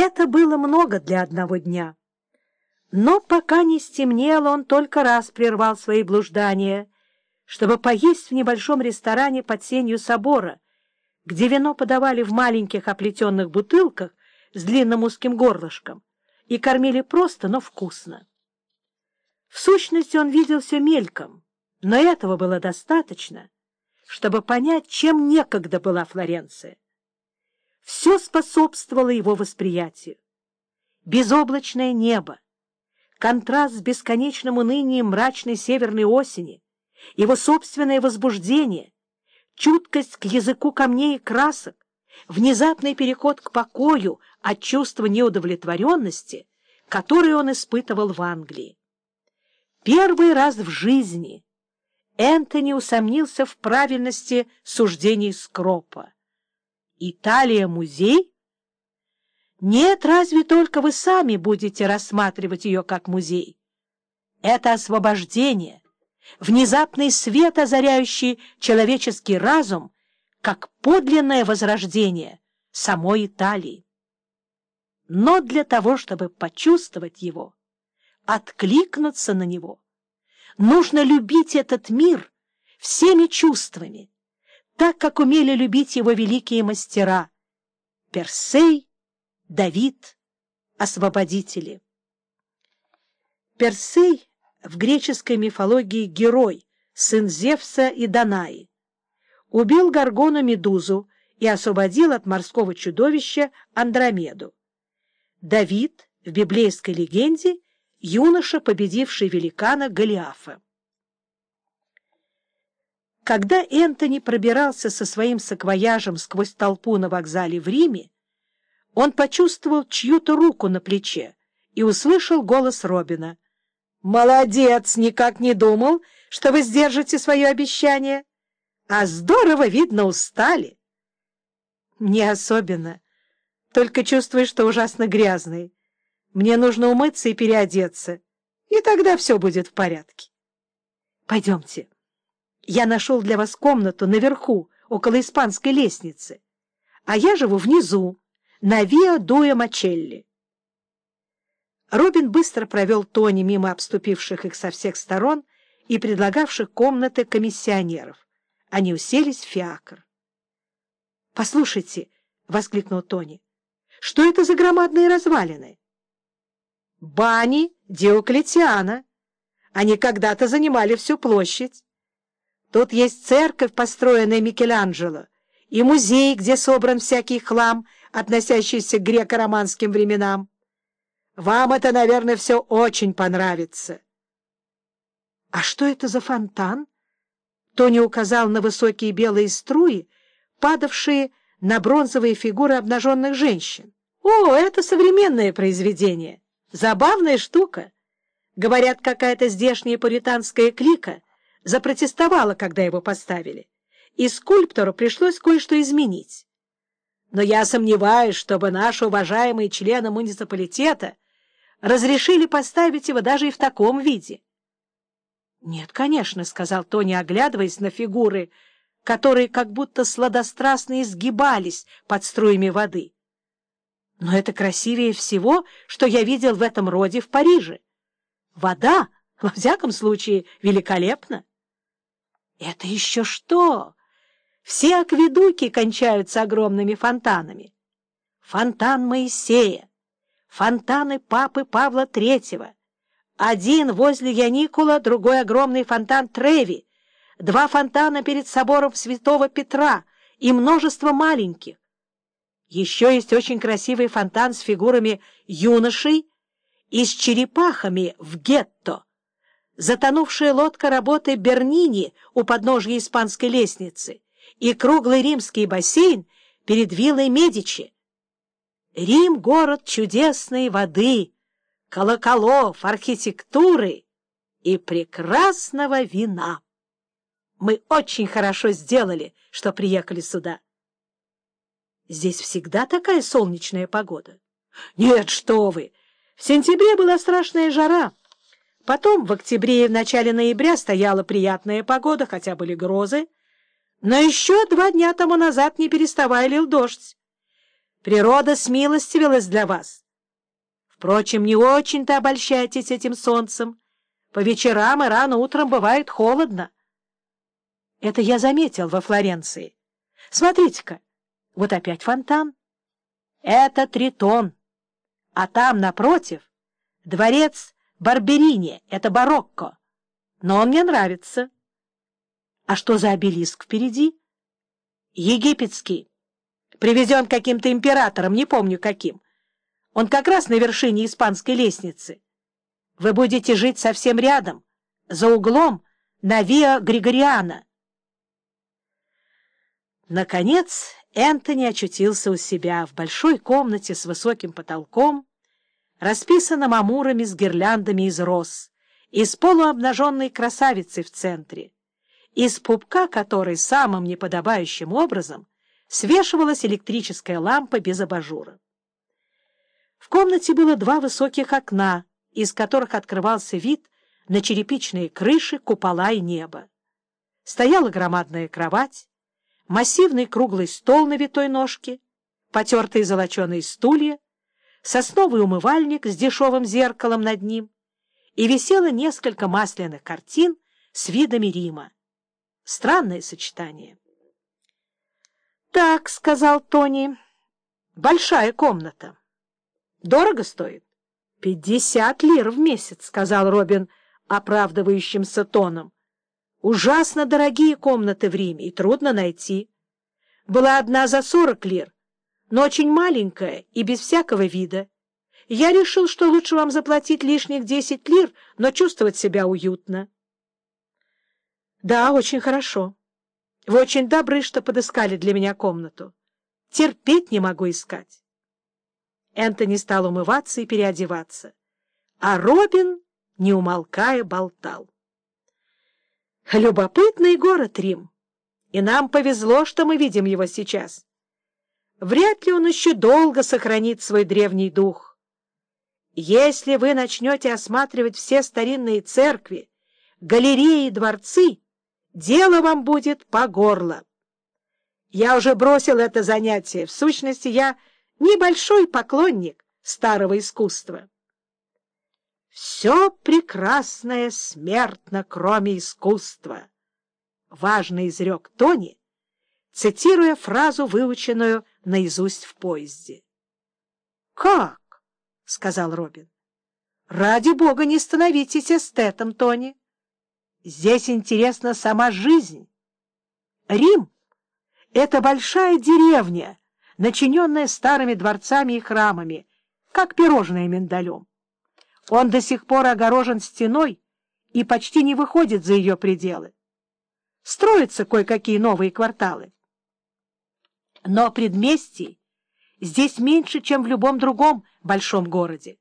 Это было много для одного дня. Но пока не стемнело, он только раз прервал свои блуждания, чтобы поесть в небольшом ресторане под сенью собора, где вино подавали в маленьких оплетенных бутылках с длинным узким горлышком и кормили просто, но вкусно. В сущности, он видел все мельком, но этого было достаточно, чтобы понять, чем некогда была Флоренция. Все способствовало его восприятию. Безоблачное небо, контраст с бесконечным унынием мрачной северной осени, его собственное возбуждение, чуткость к языку камней и красок, внезапный переход к покою от чувства неудовлетворенности, которое он испытывал в Англии. Первый раз в жизни Энтони усомнился в правильности суждений Скропа. «Италия — музей?» Нет, разве только вы сами будете рассматривать ее как музей. Это освобождение, внезапный свет, озаряющий человеческий разум, как подлинное возрождение самой Италии. Но для того, чтобы почувствовать его, откликнуться на него, нужно любить этот мир всеми чувствами, так, как умели любить его великие мастера — Персей, Давид — освободители. Персей в греческой мифологии герой, сын Зевса и Данаи. Убил Гаргону Медузу и освободил от морского чудовища Андромеду. Давид в библейской легенде — юноша, победивший великана Голиафа. Когда Энтони пробирался со своим саквояжем сквозь толпу на вокзале в Риме, он почувствовал чью-то руку на плече и услышал голос Робина. «Молодец! Никак не думал, что вы сдержите свое обещание. А здорово, видно, устали». «Не особенно. Только чувствую, что ужасно грязный. Мне нужно умыться и переодеться, и тогда все будет в порядке. Пойдемте. Я нашел для вас комнату наверху, около испанской лестницы, а я живу внизу, на Виа Дуэ Мачелли. Робин быстро провел Тони мимо обступивших их со всех сторон и предлагавших комнаты комиссионеров. Они уселись в фиакр. — Послушайте, — воскликнул Тони, — что это за громадные развалины? — Бани Диоклетиана. Они когда-то занимали всю площадь. Тут есть церковь, построенная Микеланджело, и музей, где собран всякий хлам — относящийся к греко-романским временам. Вам это, наверное, все очень понравится. — А что это за фонтан? Тони указал на высокие белые струи, падавшие на бронзовые фигуры обнаженных женщин. — О, это современное произведение. Забавная штука. Говорят, какая-то здешняя пуританская клика запротестовала, когда его поставили, и скульптору пришлось кое-что изменить но я сомневаюсь, чтобы наши уважаемые члены муниципалитета разрешили поставить его даже и в таком виде. — Нет, конечно, — сказал Тони, оглядываясь на фигуры, которые как будто сладострастно изгибались под струями воды. — Но это красивее всего, что я видел в этом роде в Париже. Вода, во всяком случае, великолепна. — Это еще что? Все акведуки кончаются огромными фонтанами. Фонтан Моисея, фонтаны папы Павла Третьего, один возле Яникула, другой огромный фонтан Треви, два фонтана перед собором Святого Петра и множество маленьких. Еще есть очень красивый фонтан с фигурами юношей и с черепахами в гетто. Затонувшая лодка работы Бернини у подножья испанской лестницы — и круглый римский бассейн перед виллой Медичи. Рим — город чудесной воды, колоколов, архитектуры и прекрасного вина. Мы очень хорошо сделали, что приехали сюда. Здесь всегда такая солнечная погода. Нет, что вы! В сентябре была страшная жара. Потом в октябре и в начале ноября стояла приятная погода, хотя были грозы. Но еще два дня тому назад не переставая лил дождь. Природа смилостивилась для вас. Впрочем, не очень-то обольщайтесь этим солнцем. По вечерам и рано утром бывает холодно. Это я заметил во Флоренции. Смотрите-ка, вот опять фонтан. Это Тритон. А там, напротив, дворец Барберини, это барокко. Но он мне нравится. А что за обелиск впереди? Египетский. Привезен каким-то императором, не помню каким. Он как раз на вершине испанской лестницы. Вы будете жить совсем рядом, за углом, на Виа Григориана. Наконец Энтони очутился у себя в большой комнате с высоким потолком, расписанном амурами с гирляндами из роз, и с полуобнаженной красавицей в центре, из пупка которой самым неподобающим образом свешивалась электрическая лампа без абажура. В комнате было два высоких окна, из которых открывался вид на черепичные крыши, купола и небо. Стояла громадная кровать, массивный круглый стол на витой ножке, потертые золоченые стулья, сосновый умывальник с дешевым зеркалом над ним, и висело несколько масляных картин с видами Рима. Странное сочетание. — Так, — сказал Тони, — большая комната. Дорого стоит? — Пятьдесят лир в месяц, — сказал Робин оправдывающимся тоном. — Ужасно дорогие комнаты в Риме, и трудно найти. Была одна за сорок лир, но очень маленькая и без всякого вида. Я решил, что лучше вам заплатить лишних десять лир, но чувствовать себя уютно. — Да, очень хорошо. Вы очень добры, что подыскали для меня комнату. Терпеть не могу искать. Энтони стал умываться и переодеваться, а Робин, не умолкая, болтал. Любопытный город Рим, и нам повезло, что мы видим его сейчас. Вряд ли он еще долго сохранит свой древний дух. Если вы начнете осматривать все старинные церкви, галереи и дворцы, дело вам будет по горло. Я уже бросил это занятие. В сущности, я небольшой поклонник старого искусства. «Все прекрасное смертно, кроме искусства», — важно изрек Тони, цитируя фразу, выученную наизусть в поезде. «Как?» — сказал Робин. — Ради бога, не становитесь эстетом, Тони. Здесь интересна сама жизнь. Рим — это большая деревня, начиненная старыми дворцами и храмами, как пирожное миндалем. Он до сих пор огорожен стеной и почти не выходит за ее пределы. Строятся кое-какие новые кварталы. Но предместий здесь меньше, чем в любом другом большом городе.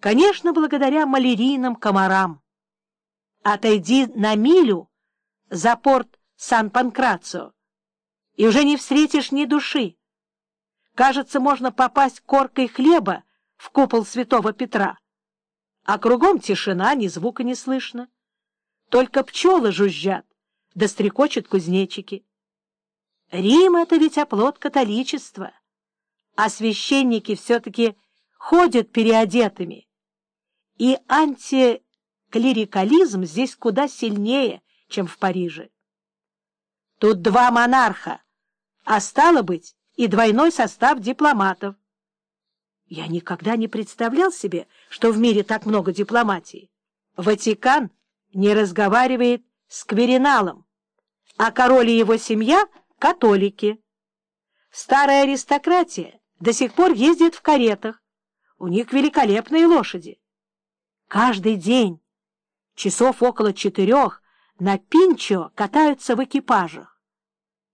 Конечно, благодаря малярийным комарам. Отойди на милю за порт Сан-Панкрацио, и уже не встретишь ни души. Кажется, можно попасть коркой хлеба в купол святого Петра. А кругом тишина, ни звука не слышно. Только пчелы жужжат, да стрекочут кузнечики. Рим — это ведь оплот католичества а священники все-таки ходят переодетыми. И антиклерикализм здесь куда сильнее, чем в Париже. Тут два монарха, а стало быть и двойной состав дипломатов. Я никогда не представлял себе, что в мире так много дипломатии. Ватикан не разговаривает с Квериналом, а король и его семья — католики. Старая аристократия до сих пор ездят в каретах. У них великолепные лошади. Каждый день, часов около четырех, на Пинчо катаются в экипажах.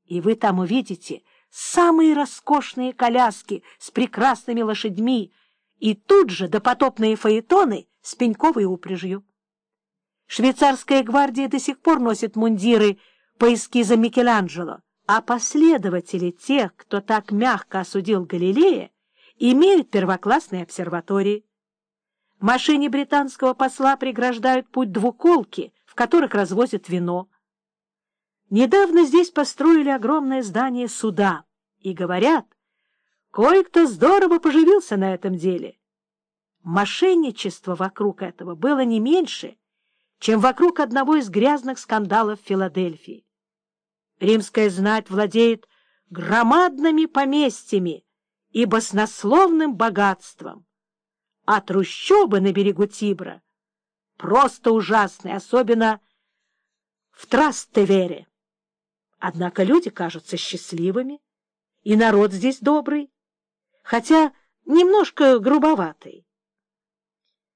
И вы там увидите самые роскошные коляски с прекрасными лошадьми и тут же допотопные фаэтоны с пеньковой упряжью. Швейцарская гвардия до сих пор носит мундиры по эскизам Микеланджело, а последователи тех, кто так мягко осудил Галилея, имеют первоклассные обсерватории. Машине британского посла преграждают путь двуколки, в которых развозят вино. Недавно здесь построили огромное здание суда, и, говорят, Кое-кто здорово поживился на этом деле. Мошенничество вокруг этого было не меньше, чем вокруг одного из грязных скандалов Филадельфии. Римская знать владеет громадными поместьями и баснословным богатством, а трущобы на берегу Тибра просто ужасные, особенно в Трастевере. Однако люди кажутся счастливыми, и народ здесь добрый, хотя немножко грубоватый.